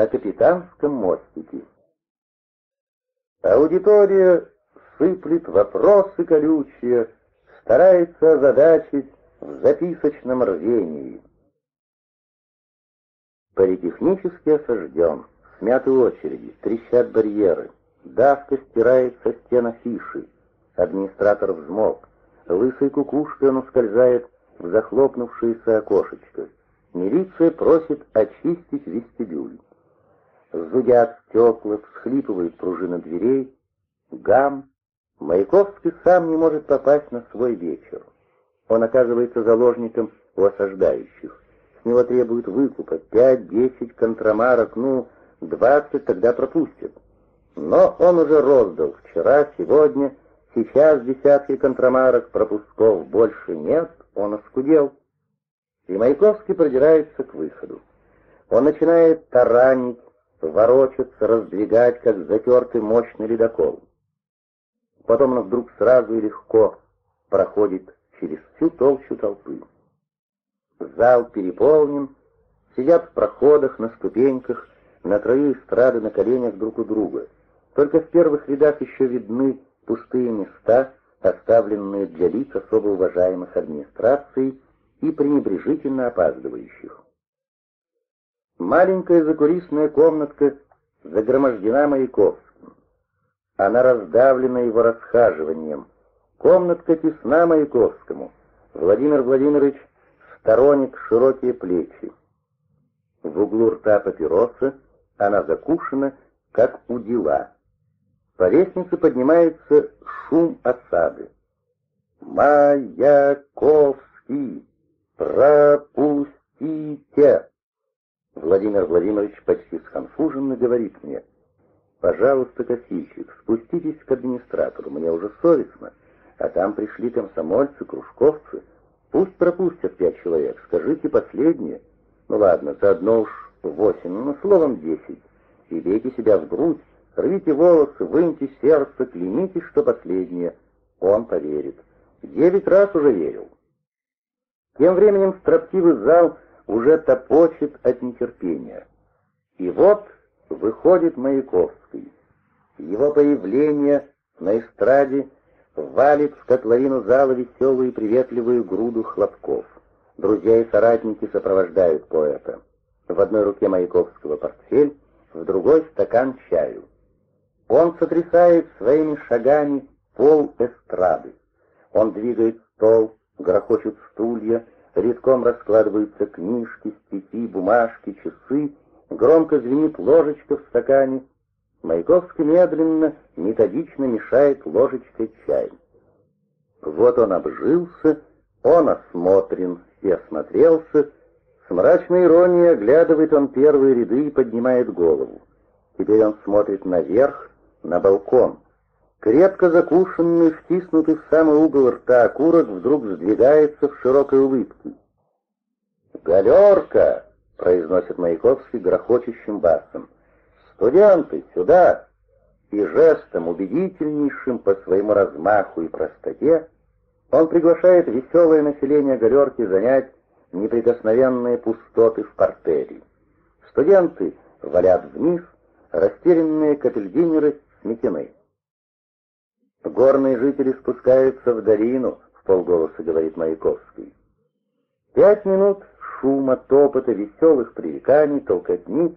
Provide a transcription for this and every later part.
на капитанском мостике. Аудитория сыплет вопросы колючие, старается озадачить в записочном рвении. Политехнически осажден, смяты очереди, трещат барьеры, давка стирает со стен афиши. Администратор взмок, лысой кукушкой он ускользает в захлопнувшееся окошечко. Милиция просит очистить вестибюль. Зудят стекла, всхлипывают пружины дверей. Гам. Маяковский сам не может попасть на свой вечер. Он оказывается заложником у осаждающих. С него требуют выкупа пять-десять контрамарок, ну, двадцать тогда пропустят. Но он уже роздал вчера, сегодня, сейчас десятки контрамарок, пропусков больше нет, он оскудел. И Маяковский продирается к выходу. Он начинает таранить, ворочаться, раздвигать, как затертый мощный ледокол. Потом он вдруг сразу и легко проходит через всю толщу толпы. Зал переполнен, сидят в проходах, на ступеньках, на краю эстрады, на коленях друг у друга. Только в первых рядах еще видны пустые места, оставленные для лиц особо уважаемых администраций и пренебрежительно опаздывающих. Маленькая закурисная комнатка загромождена Маяковским. Она раздавлена его расхаживанием. Комнатка тесна Маяковскому. Владимир Владимирович сторонник широкие плечи. В углу рта папироса она закушена, как у дела. По лестнице поднимается шум осады. «Маяковский! Пропустите!» Владимир Владимирович почти сконфуженно говорит мне, «Пожалуйста, косильщик, спуститесь к администратору, мне уже совестно, а там пришли комсомольцы, кружковцы, пусть пропустят пять человек, скажите последнее, ну ладно, заодно уж восемь, ну словом десять, и бейте себя в грудь, рвите волосы, выньте сердце, клянитесь, что последнее, он поверит. Девять раз уже верил». Тем временем строптивый зал — уже топочет от нетерпения. И вот выходит Маяковский. Его появление на эстраде валит в котловину зала веселую и приветливую груду хлопков. Друзья и соратники сопровождают поэта. В одной руке Маяковского портфель, в другой стакан чаю. Он сотрясает своими шагами пол эстрады. Он двигает стол, грохочут стулья, редком раскладываются книжки, стихи, бумажки, часы, громко звенит ложечка в стакане. Маяковский медленно, методично мешает ложечкой чай. Вот он обжился, он осмотрен и осмотрелся, с мрачной иронией оглядывает он первые ряды и поднимает голову. Теперь он смотрит наверх, на балкон. Крепко закушенный, втиснутый в самый угол рта окурок вдруг сдвигается в широкой улыбке. «Галерка!» — произносит Маяковский грохочущим басом. «Студенты, сюда!» И жестом, убедительнейшим по своему размаху и простоте, он приглашает веселое население Галерки занять неприкосновенные пустоты в портере. Студенты валят вниз, растерянные капельдинеры сметены. Горные жители спускаются в долину, в полголоса говорит Маяковский. Пять минут шума, топота, веселых пререканий, толкотни,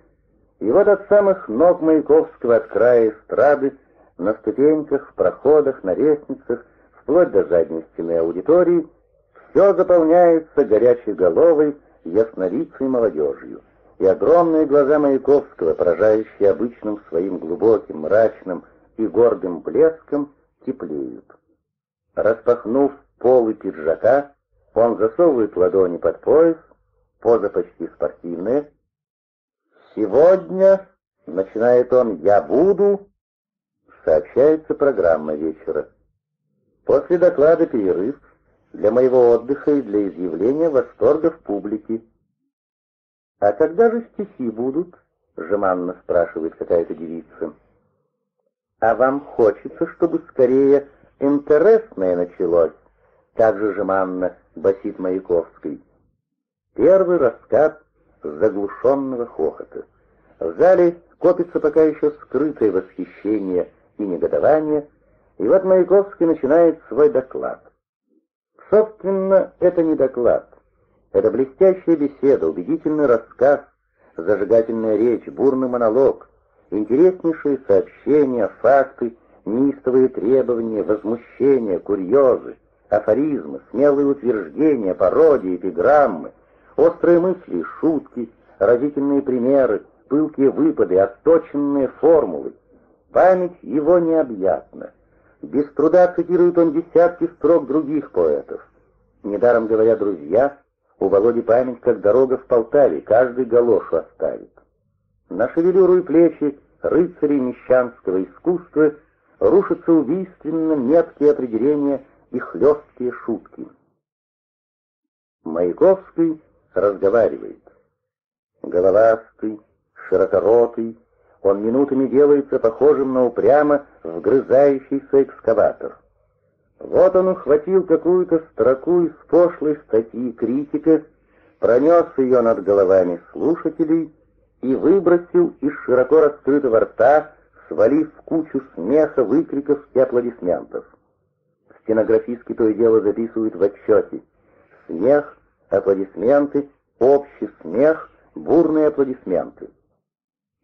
и вот от самых ног Маяковского от края эстрады, на ступеньках, в проходах, на лестницах, вплоть до задней стены аудитории, все заполняется горячей головой, яснолицей молодежью, и огромные глаза Маяковского, поражающие обычным своим глубоким, мрачным и гордым блеском, теплеют. Распахнув полы пиджака, он засовывает ладони под пояс, поза почти спортивная. «Сегодня», — начинает он, — «я буду», — сообщается программа вечера. После доклада перерыв для моего отдыха и для изъявления восторгов публики. «А когда же стихи будут?» — жеманно спрашивает какая-то девица. А вам хочется, чтобы скорее интересное началось, так же жеманно басит Маяковский. Первый раскат заглушенного хохота. В зале копится пока еще скрытое восхищение и негодование, и вот Маяковский начинает свой доклад. Собственно, это не доклад. Это блестящая беседа, убедительный рассказ, зажигательная речь, бурный монолог, интереснейшие сообщения, факты, неистовые требования, возмущения, курьезы, афоризмы, смелые утверждения, пародии, эпиграммы, острые мысли шутки, разительные примеры, пылкие выпады, отточенные формулы. Память его необъятна. Без труда цитирует он десятки строк других поэтов. Недаром говоря друзья, у Володи память, как дорога в Полтаве, каждый галошу оставит. На шевелюру и плечи рыцарей мещанского искусства рушатся убийственно меткие определения и хлесткие шутки. Маяковский разговаривает. Головастый, широкоротый, он минутами делается похожим на упрямо вгрызающийся экскаватор. Вот он ухватил какую-то строку из пошлой статьи критика, пронес ее над головами слушателей и выбросил из широко раскрытого рта, свалив кучу смеха, выкриков и аплодисментов. Стенографистки то и дело записывают в отчете. Смех, аплодисменты, общий смех, бурные аплодисменты.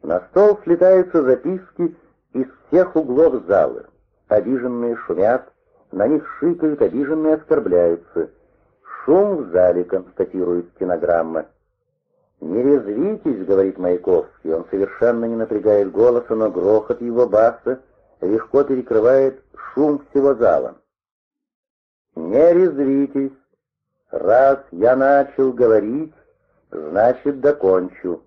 На стол слетаются записки из всех углов зала. Обиженные шумят, на них шикают, обиженные оскорбляются. Шум в зале, констатирует стенограмма. «Не резвитесь», — говорит Маяковский, он совершенно не напрягает голоса, но грохот его баса легко перекрывает шум всего зала. «Не резвитесь. Раз я начал говорить, значит, докончу.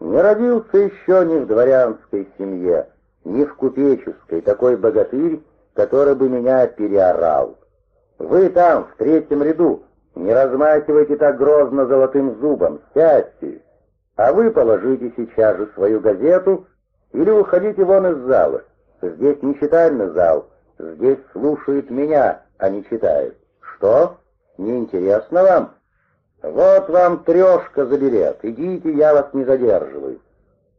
Не родился еще ни в дворянской семье, ни в купеческой такой богатырь, который бы меня переорал. Вы там, в третьем ряду, не размахивайте так грозно золотым зубом, сядьте, а вы положите сейчас же свою газету или уходите вон из зала. Здесь не читальный зал, здесь слушают меня, а не читают. Что? Неинтересно вам? Вот вам трешка за билет, идите, я вас не задерживаю.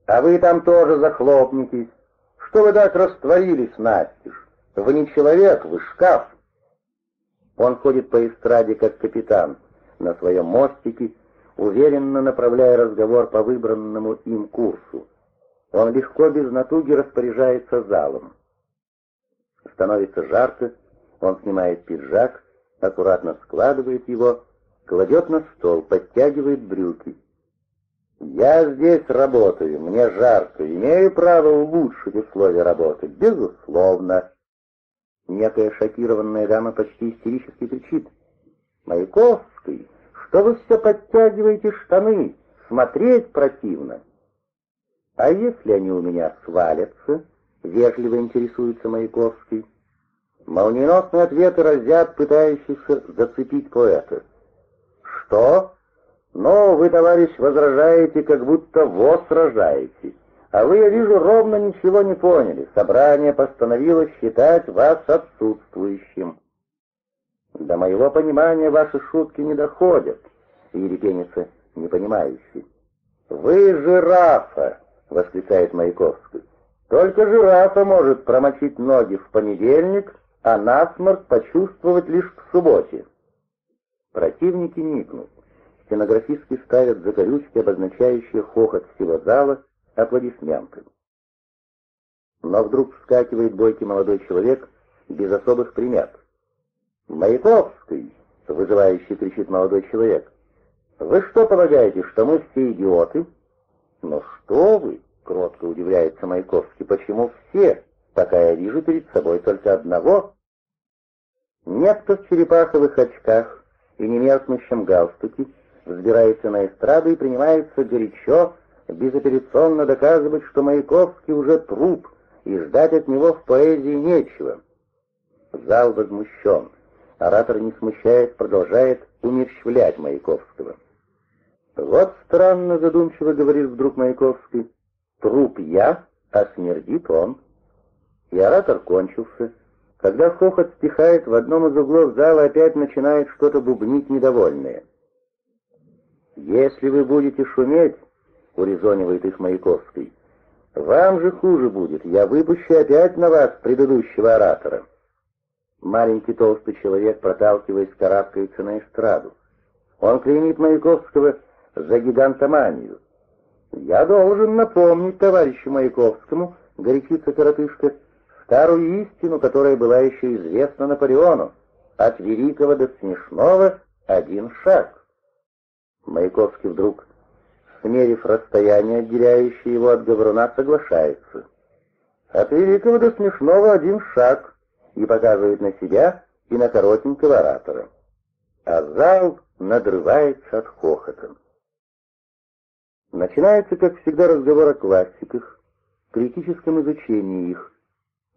А вы там тоже захлопнитесь. Что вы так растворились, Настеж? Вы не человек, вы шкаф. Он ходит по эстраде как капитан на своем мостике, уверенно направляя разговор по выбранному им курсу. Он легко, без натуги распоряжается залом. Становится жарко, он снимает пиджак, аккуратно складывает его, кладет на стол, подтягивает брюки. «Я здесь работаю, мне жарко, имею право улучшить условия работы, безусловно». Некая шокированная дама почти истерически кричит. «Маяковский, что вы все подтягиваете штаны? Смотреть противно!» «А если они у меня свалятся?» — вежливо интересуется Маяковский. Молниеносные ответы разят пытающихся зацепить поэта. «Что? Но вы, товарищ, возражаете, как будто вас сражаете. А вы, я вижу, ровно ничего не поняли. Собрание постановило считать вас отсутствующим. До моего понимания ваши шутки не доходят, ерепенится непонимающий. «Вы жирафа!» — восклицает Маяковский. «Только жирафа может промочить ноги в понедельник, а насморк почувствовать лишь к субботе». Противники никнут. Стенографистки ставят закорючки, обозначающие хохот всего зала, аплодисменты. Но вдруг вскакивает бойкий молодой человек без особых примет. «Маяковский!» — вызывающий кричит молодой человек. «Вы что полагаете, что мы все идиоты?» «Ну что вы!» — кротко удивляется Маяковский. «Почему все, пока я вижу перед собой только одного?» Некто в черепаховых очках и немеркнущем галстуке взбирается на эстраду и принимается горячо безапелляционно доказывать, что Маяковский уже труп, и ждать от него в поэзии нечего. Зал возмущен. Оратор, не смущаясь, продолжает умерщвлять Маяковского. «Вот странно задумчиво, — говорит вдруг Маяковский, — труп я, а смердит он». И оратор кончился. Когда хохот стихает, в одном из углов зала опять начинает что-то бубнить недовольное. «Если вы будете шуметь, — урезонивает их Маяковский. «Вам же хуже будет, я выпущу опять на вас предыдущего оратора». Маленький толстый человек, проталкиваясь, карабкается на эстраду. Он клеймит Маяковского за гигантоманию. «Я должен напомнить товарищу Маяковскому», — горячится коротышка, «старую истину, которая была еще известна Наполеону. От великого до смешного один шаг». Маяковский вдруг, смерив расстояние, отделяющее его от говоруна, соглашается. «От великого до смешного один шаг», и показывает на себя и на коротенького оратора. А зал надрывается от хохота. Начинается, как всегда, разговор о классиках, критическом изучении их.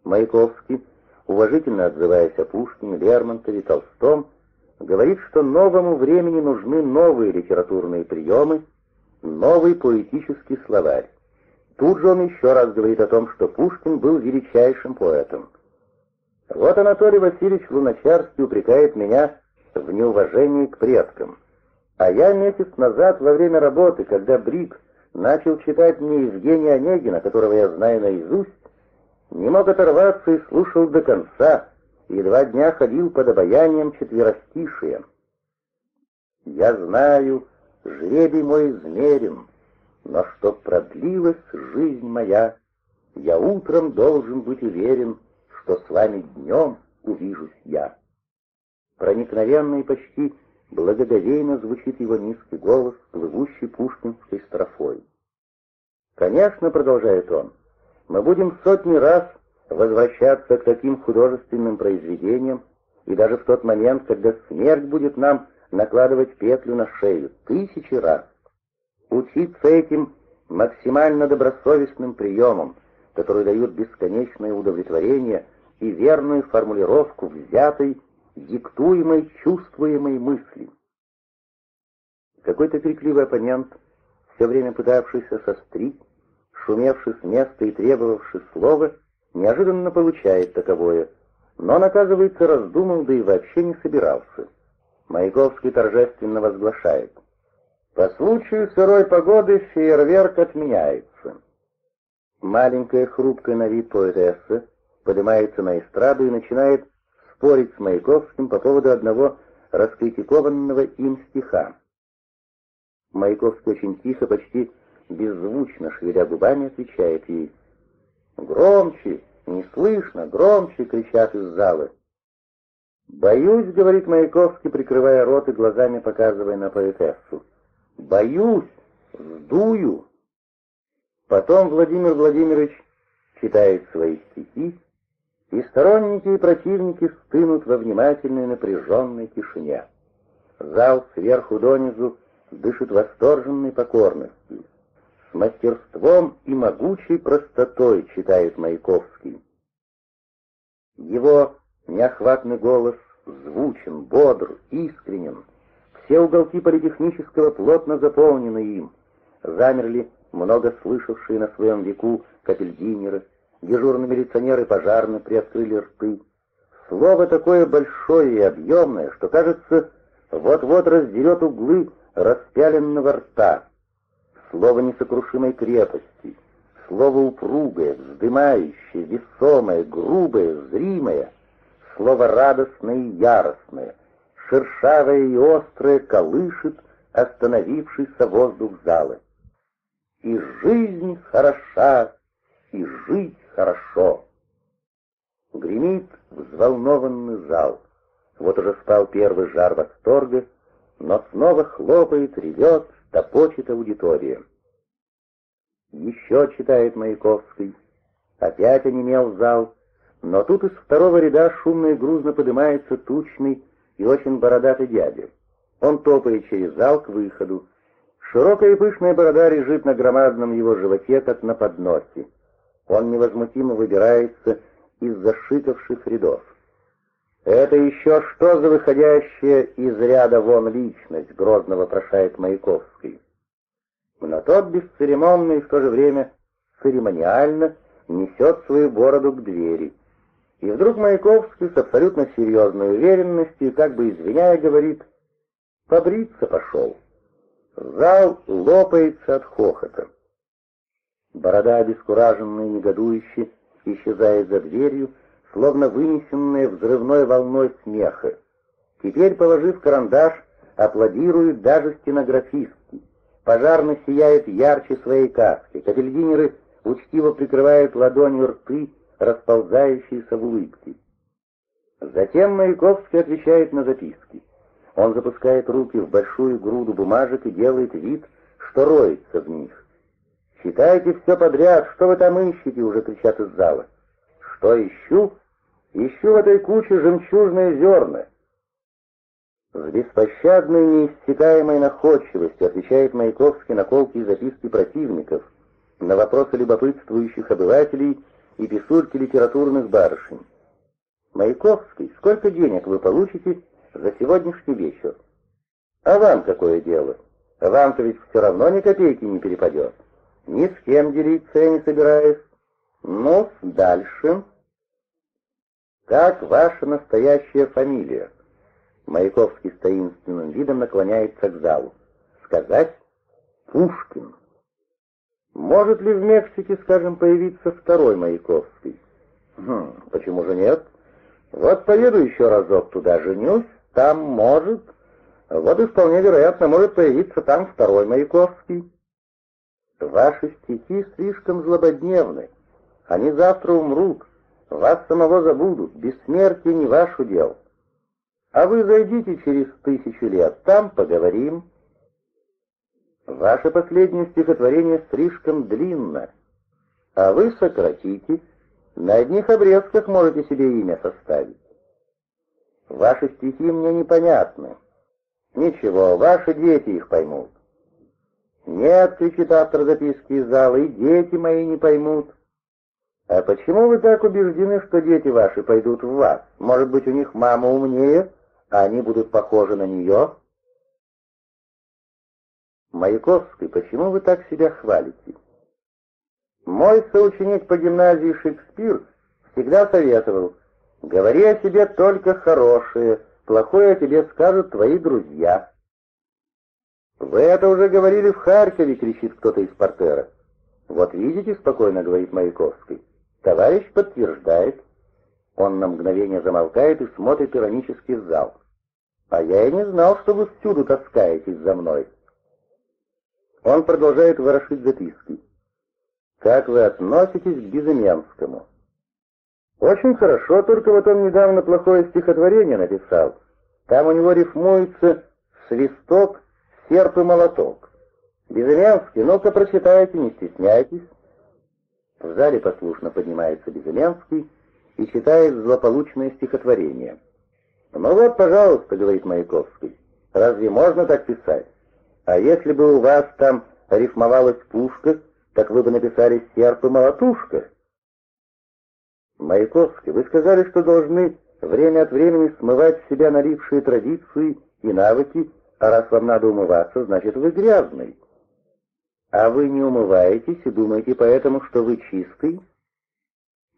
Маяковский, уважительно отзываясь о Пушкине, Лермонтове, Толстом, говорит, что новому времени нужны новые литературные приемы, новый поэтический словарь. Тут же он еще раз говорит о том, что Пушкин был величайшим поэтом. Вот Анатолий Васильевич Луначарский упрекает меня в неуважении к предкам. А я месяц назад во время работы, когда Брик начал читать мне Евгения Онегина, которого я знаю наизусть, не мог оторваться и слушал до конца, и два дня ходил под обаянием четверостишия. Я знаю, жребий мой измерен, но чтоб продлилась жизнь моя, я утром должен быть уверен, что с вами днем увижусь я. Проникновенно и почти благоговейно звучит его низкий голос, плывущий пушкинской строфой. Конечно, продолжает он, мы будем сотни раз возвращаться к таким художественным произведениям, и даже в тот момент, когда смерть будет нам накладывать петлю на шею, тысячи раз. Учиться этим максимально добросовестным приемом, который дает бесконечное удовлетворение и верную формулировку взятой, диктуемой, чувствуемой мысли. Какой-то крикливый оппонент, все время пытавшийся сострить, шумевший с места и требовавший слова, неожиданно получает таковое, но он, оказывается, раздумал, да и вообще не собирался. Маяковский торжественно возглашает. По случаю сырой погоды фейерверк отменяется. Маленькая хрупкая на вид поэтесса поднимается на эстраду и начинает спорить с Маяковским по поводу одного раскритикованного им стиха. Маяковский очень тихо, почти беззвучно, шевеля губами, отвечает ей. «Громче! Не слышно! Громче!» — кричат из зала. «Боюсь», — говорит Маяковский, прикрывая рот и глазами показывая на поэтессу. «Боюсь! Сдую!» Потом Владимир Владимирович читает свои стихи, и сторонники и противники стынут во внимательной напряженной тишине. Зал сверху донизу дышит восторженной покорностью. С мастерством и могучей простотой читает Маяковский. Его неохватный голос звучен, бодр, искренен. Все уголки политехнического плотно заполнены им. Замерли много слышавшие на своем веку капельдинеры, Дежурные милиционеры пожарные приоткрыли рты. Слово такое большое и объемное, что, кажется, вот-вот раздерет углы распяленного рта. Слово несокрушимой крепости, слово упругое, вздымающее, весомое, грубое, зримое, слово радостное и яростное, шершавое и острое колышет остановившийся воздух зала. И жизнь хороша, и жить хорошо. Гремит взволнованный зал. Вот уже спал первый жар восторга, но снова хлопает, ревет, топочет аудитория. Еще читает Маяковский. Опять онемел зал, но тут из второго ряда шумно и грузно поднимается тучный и очень бородатый дядя. Он топает через зал к выходу. Широкая и пышная борода лежит на громадном его животе, как на подносе. Он невозмутимо выбирается из зашикавших рядов. «Это еще что за выходящая из ряда вон личность?» — грозно вопрошает Маяковский. Но тот бесцеремонно и в то же время церемониально несет свою бороду к двери. И вдруг Маяковский с абсолютно серьезной уверенностью, как бы извиняя, говорит «побриться пошел». Зал лопается от хохота. Борода, обескураженная, негодующе, исчезает за дверью, словно вынесенная взрывной волной смеха. Теперь, положив карандаш, аплодируют даже стенографистки. Пожарный сияет ярче своей каски. Капельдинеры учтиво прикрывают ладонью рты, расползающиеся в улыбке. Затем Маяковский отвечает на записки. Он запускает руки в большую груду бумажек и делает вид, что роется в них. «Читайте все подряд, что вы там ищете?» — уже кричат из зала. «Что ищу?» «Ищу в этой куче жемчужные зерна». С беспощадной неиссякаемой находчивостью отвечает Маяковский на колкие записки противников, на вопросы любопытствующих обывателей и писульки литературных барышень. «Маяковский, сколько денег вы получите за сегодняшний вечер?» «А вам какое дело? Вам-то ведь все равно ни копейки не перепадет. Ни с кем делиться я не собираюсь. Ну, дальше. Как ваша настоящая фамилия?» Маяковский с таинственным видом наклоняется к залу. «Сказать? Пушкин». Может ли в Мексике, скажем, появиться второй Маяковский? Хм, почему же нет? Вот поеду еще разок туда, женюсь, там может... Вот и вполне вероятно может появиться там второй Маяковский. Ваши стихи слишком злободневны. Они завтра умрут, вас самого забудут, бессмертие не ваш удел. А вы зайдите через тысячу лет, там поговорим. Ваше последнее стихотворение слишком длинно, а вы сократите, на одних обрезках можете себе имя составить. Ваши стихи мне непонятны. Ничего, ваши дети их поймут. Нет, кричит автор записки из зала, и дети мои не поймут. А почему вы так убеждены, что дети ваши пойдут в вас? Может быть, у них мама умнее, а они будут похожи на нее? Маяковский, почему вы так себя хвалите? Мой соученик по гимназии Шекспир всегда советовал, говори о себе только хорошее, плохое о тебе скажут твои друзья. «Вы это уже говорили в Харькове!» — кричит кто-то из портера. «Вот видите», — спокойно говорит Маяковский. «Товарищ подтверждает». Он на мгновение замолкает и смотрит иронически в зал. «А я и не знал, что вы всюду таскаетесь за мной». Он продолжает ворошить записки. «Как вы относитесь к Безыменскому?» «Очень хорошо, только вот он недавно плохое стихотворение написал. Там у него рифмуется «свисток», «серп» и «молоток». Безыменский, ну-ка прочитайте, не стесняйтесь». В зале послушно поднимается Безыменский и читает злополучное стихотворение. «Ну вот, пожалуйста», — говорит Маяковский, — «разве можно так писать?» А если бы у вас там рифмовалась пушка, так вы бы написали серп и молотушка. Маяковский, вы сказали, что должны время от времени смывать с себя налипшие традиции и навыки, а раз вам надо умываться, значит вы грязный. А вы не умываетесь и думаете поэтому, что вы чистый?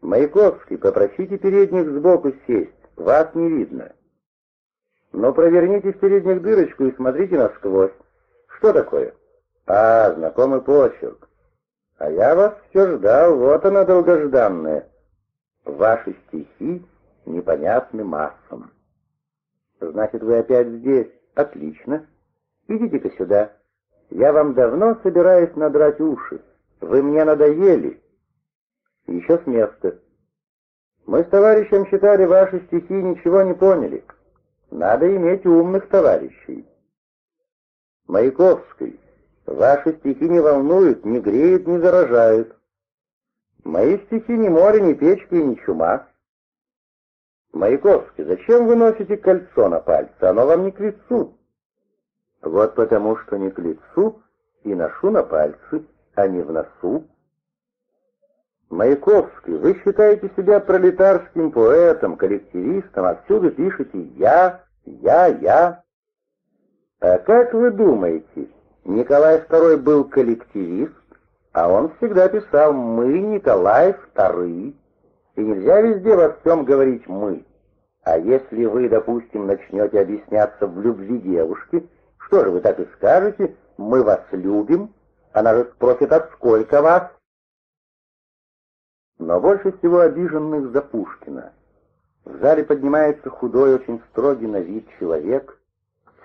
Маяковский, попросите передних сбоку сесть, вас не видно. Но проверните в передних дырочку и смотрите насквозь. Что такое? А, знакомый почерк. А я вас все ждал, вот она долгожданная. Ваши стихи непонятны массам. Значит, вы опять здесь. Отлично. Идите-ка сюда. Я вам давно собираюсь надрать уши. Вы мне надоели. Еще с места. Мы с товарищем читали ваши стихи ничего не поняли. Надо иметь умных товарищей. Маяковский, ваши стихи не волнуют, не греют, не заражают. Мои стихи не море, не печка и не чума. Маяковский, зачем вы носите кольцо на пальце? Оно вам не к лицу. Вот потому, что не к лицу и ношу на пальце, а не в носу. Маяковский, вы считаете себя пролетарским поэтом, коллективистом, отсюда пишете «я», «я», «я». А как вы думаете, Николай II был коллективист, а он всегда писал «мы, Николай II», и нельзя везде во всем говорить «мы». А если вы, допустим, начнете объясняться в любви девушки, что же вы так и скажете Мы вас любим. Она же спросит, а сколько вас? Но больше всего обиженных за Пушкина. В зале поднимается худой, очень строгий на вид человек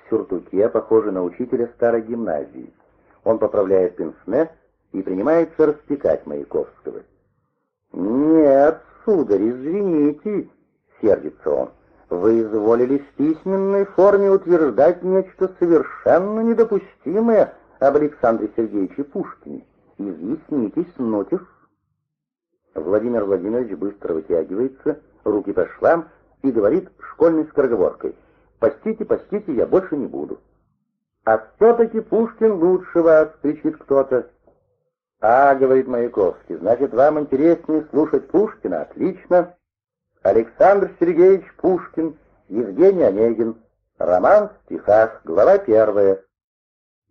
сюртуке, похожий на учителя старой гимназии. Он поправляет пенсне и принимается распекать Маяковского. «Нет, сударь, извините», — сердится он, — «вы изволили в письменной форме утверждать нечто совершенно недопустимое об Александре Сергеевиче Пушкине. Изъяснитесь, Нотев». Владимир Владимирович быстро вытягивается, руки по швам и говорит школьной скороговоркой. «Постите, постите, я больше не буду». «А все-таки Пушкин лучше вас!» — кричит кто-то. «А, — говорит Маяковский, — значит, вам интереснее слушать Пушкина? Отлично. Александр Сергеевич Пушкин, Евгений Онегин. Роман в стихах, глава первая.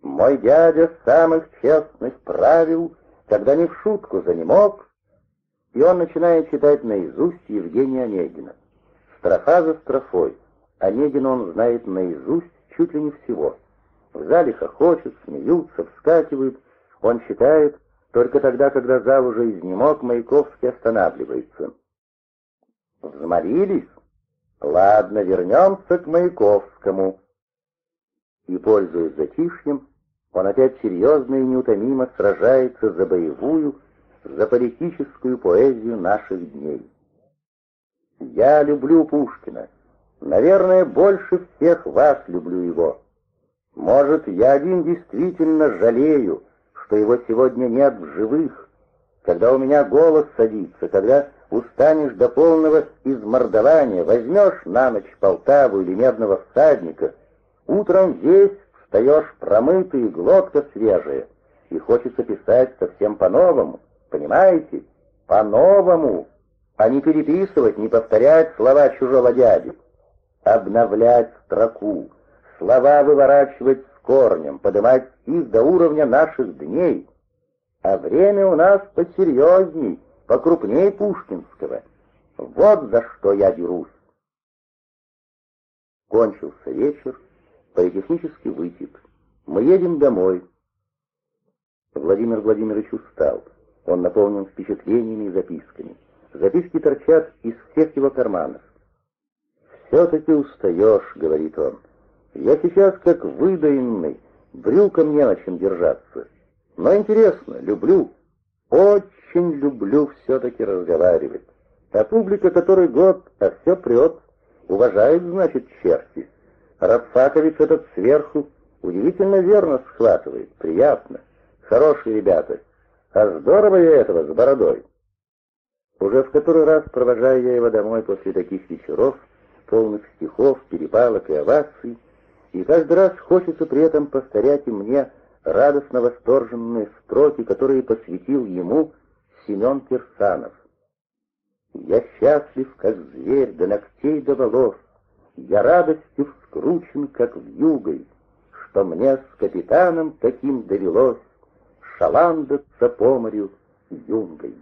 Мой дядя самых честных правил, когда не в шутку занемог, и он начинает читать наизусть Евгения Онегина. Строфа за строфой. Онегина он знает наизусть чуть ли не всего. В зале хохочут, смеются, вскакивают. Он читает, только тогда, когда зал уже изнемог, Маяковский останавливается. Взмолились? Ладно, вернемся к Маяковскому. И, пользуясь затишьем, он опять серьезно и неутомимо сражается за боевую, за политическую поэзию наших дней. Я люблю Пушкина. Наверное, больше всех вас люблю его. Может, я один действительно жалею, что его сегодня нет в живых, когда у меня голос садится, когда устанешь до полного измордования, возьмешь на ночь Полтаву или Медного всадника, утром весь встаешь промытый, глотка свежая, и хочется писать совсем по-новому, понимаете? По-новому, а не переписывать, не повторять слова чужого дяди, обновлять строку, слова выворачивать корнем, поднимать их до уровня наших дней. А время у нас посерьезней, покрупней Пушкинского. Вот за что я дерусь. Кончился вечер, политехнический вытек. Мы едем домой. Владимир Владимирович устал. Он наполнен впечатлениями и записками. Записки торчат из всех его карманов. «Все-таки устаешь», — говорит он. Я сейчас как выдаенный, брюком не на чем держаться. Но интересно, люблю, очень люблю все-таки разговаривать. А публика который год, а все прет, уважает, значит, черти. Рабфакович этот сверху удивительно верно схватывает, приятно. Хорошие ребята. А здорово я этого с бородой. Уже в который раз провожаю я его домой после таких вечеров, полных стихов, перепалок и оваций, и каждый раз хочется при этом повторять и мне радостно восторженные строки, которые посвятил ему Семен Кирсанов. «Я счастлив, как зверь, до ногтей до волос, я радостью вскручен, как вьюгой, что мне с капитаном таким довелось шаландаться по морю юнгой».